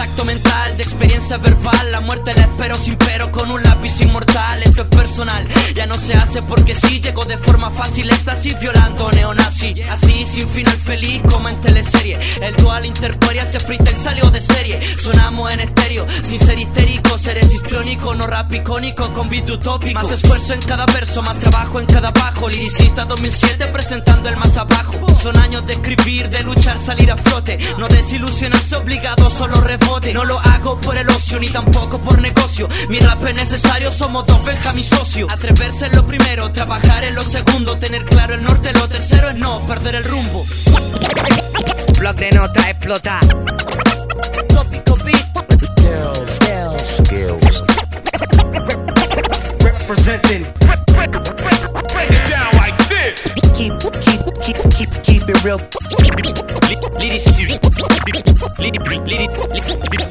Salto mental de experiencia verbal. La muerte la espero sin pero con un lápiz inmortal. Esto es personal, ya no se hace porque sí. Llegó de forma fácil, éxtasis violando neonazi Así sin final feliz como en teleserie. El dual interporia se y salió de serie. Sonamos en estéreo, sin ser histérico Seres histrónico, no rap icónico con beat utópico. Más esfuerzo en cada verso, más trabajo en cada bajo. Liricista 2007 presentando el más abajo. Son años de escribir, de luchar, salir a flote. No desilusionarse obligado, solo rebote No lo hago por el ocio, ni tampoco por negocio. Mi rap es necesario, somos dos Benja mi socio. Atreverse en lo primero, trabajar en lo segundo. Tener claro el norte, lo tercero es no perder el rumbo. Blog de nota explota. Tópico real.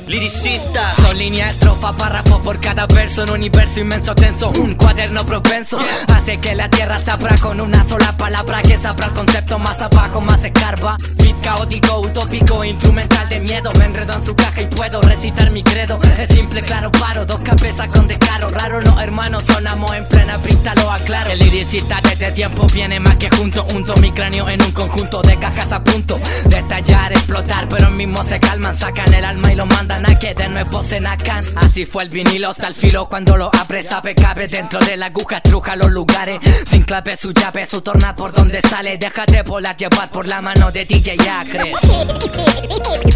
Liricista Son línea, estrofa, párrafo por cada verso En un universo inmenso tenso Un cuaderno propenso Hace que la tierra se abra con una sola palabra Que sabrá el concepto más abajo, más escarba caótico, utópico, instrumental de miedo. Me enredo en su caja y puedo recitar mi credo. Es simple, claro, paro, dos cabezas con descaro. Raro no, hermano, sonamos en plena pista, lo aclaro. El liricista desde tiempo viene más que junto. Unto mi cráneo en un conjunto de cajas a punto. De estallar, explotar, pero mismo se calman. Sacan el alma y lo mandan a que de nuevo se nacan. Así fue el vinilo hasta el filo cuando lo abre. Sabe cabe dentro de la aguja, estruja los lugares. Sin clave su llave, su torna por donde sale. Déjate volar, llevar por la mano de DJ ya crees.